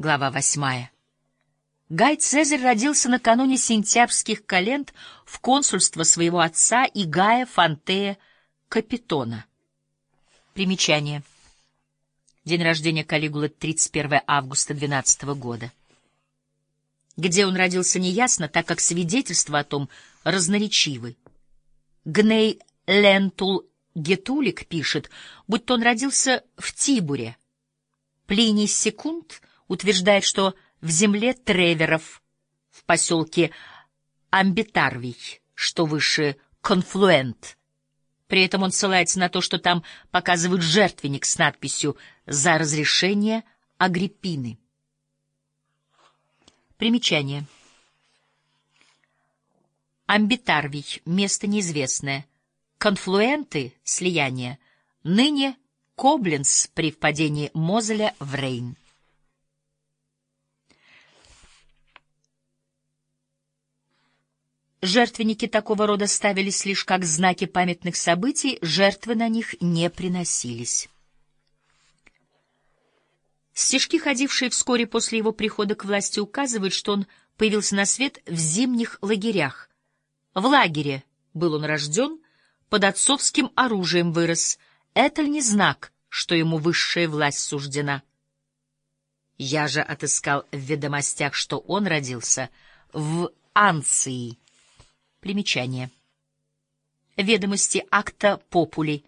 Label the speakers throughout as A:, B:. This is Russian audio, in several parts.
A: Глава восьмая. Гай Цезарь родился накануне сентябрьских календ в консульство своего отца и Гая Фантея Капитона. Примечание. День рождения Калигулы 31 августа 12 года. Где он родился, неясно, так как свидетельства о том разноречивы. Гней Лентул Гетулик пишет, будто он родился в Тибуре. Плиний Секунд утверждает, что в земле Треверов, в поселке Амбитарвий, что выше Конфлуент. При этом он ссылается на то, что там показывают жертвенник с надписью «За разрешение Агриппины». Примечание. Амбитарвий — место неизвестное. Конфлуенты — слияние. Ныне Кобленц при впадении Мозеля в Рейн. Жертвенники такого рода ставились лишь как знаки памятных событий, жертвы на них не приносились. Стишки, ходившие вскоре после его прихода к власти, указывают, что он появился на свет в зимних лагерях. В лагере был он рожден, под отцовским оружием вырос. Это ли не знак, что ему высшая власть суждена? Я же отыскал в ведомостях, что он родился в Анции. Примечание. Ведомости акта попули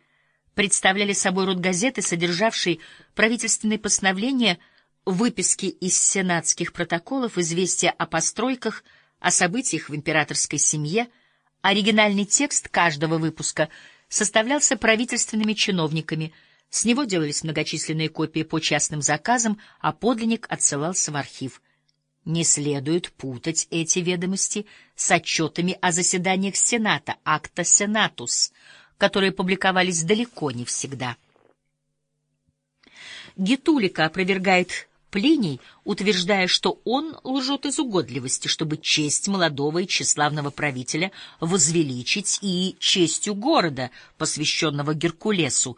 A: представляли собой род газеты, содержавший правительственные постановления, выписки из сенатских протоколов, известия о постройках, о событиях в императорской семье. Оригинальный текст каждого выпуска составлялся правительственными чиновниками, с него делались многочисленные копии по частным заказам, а подлинник отсылался в архив. Не следует путать эти ведомости с отчетами о заседаниях Сената, акта Сенатус, которые публиковались далеко не всегда. Гетулика опровергает Плиний, утверждая, что он лжет из угодливости, чтобы честь молодого и тщеславного правителя возвеличить и честью города, посвященного Геркулесу,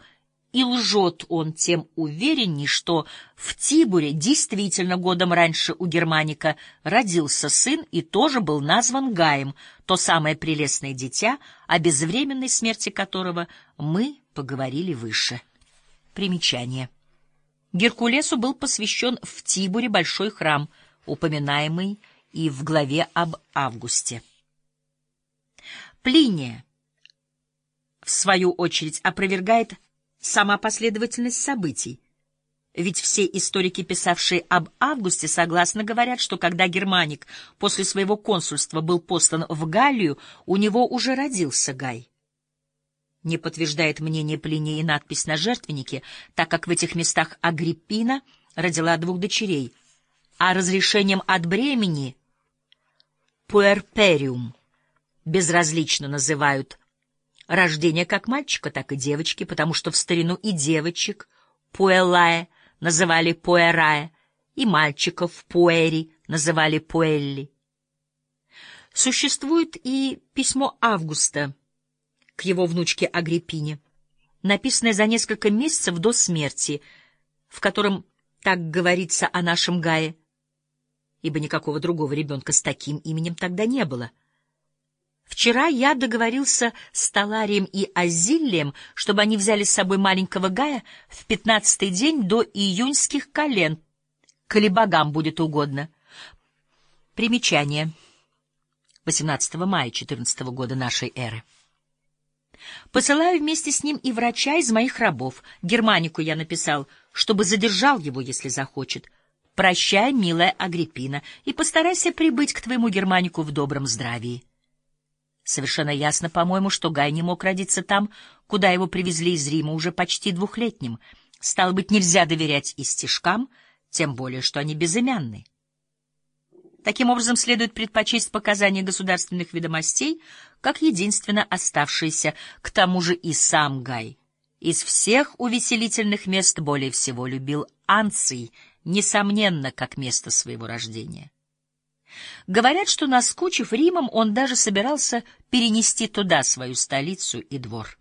A: и лжет он тем уверенней, что в Тибуре действительно годом раньше у Германика родился сын и тоже был назван Гаем, то самое прелестное дитя, о безвременной смерти которого мы поговорили выше. Примечание. Геркулесу был посвящен в Тибуре большой храм, упоминаемый и в главе об Августе. Плиния, в свою очередь, опровергает сама последовательность событий. Ведь все историки, писавшие об Августе, согласно говорят, что когда Германик после своего консульства был послан в Галлию, у него уже родился Гай. Не подтверждает мнение Плиния и надпись на жертвеннике, так как в этих местах Агриппина родила двух дочерей, а разрешением от бремени пуэрпериум безразлично называют Рождение как мальчика, так и девочки, потому что в старину и девочек пуэллая называли пуэрая, и мальчиков пуэри называли пуэлли. Существует и письмо Августа к его внучке Агриппине, написанное за несколько месяцев до смерти, в котором так говорится о нашем Гае, ибо никакого другого ребенка с таким именем тогда не было — Вчера я договорился с Таларием и Азиллием, чтобы они взяли с собой маленького Гая в пятнадцатый день до июньских колен, коли богам будет угодно. Примечание. 18 мая 14 года нашей эры. Посылаю вместе с ним и врача из моих рабов. Германику я написал, чтобы задержал его, если захочет. Прощай, милая Агриппина, и постарайся прибыть к твоему Германику в добром здравии. Совершенно ясно, по-моему, что Гай не мог родиться там, куда его привезли из Рима уже почти двухлетним. Стало быть, нельзя доверять и стишкам, тем более, что они безымянны. Таким образом, следует предпочесть показания государственных ведомостей как единственно оставшиеся, к тому же и сам Гай. Из всех увеселительных мест более всего любил Анций, несомненно, как место своего рождения. Говорят, что, наскучив Римом, он даже собирался перенести туда свою столицу и двор.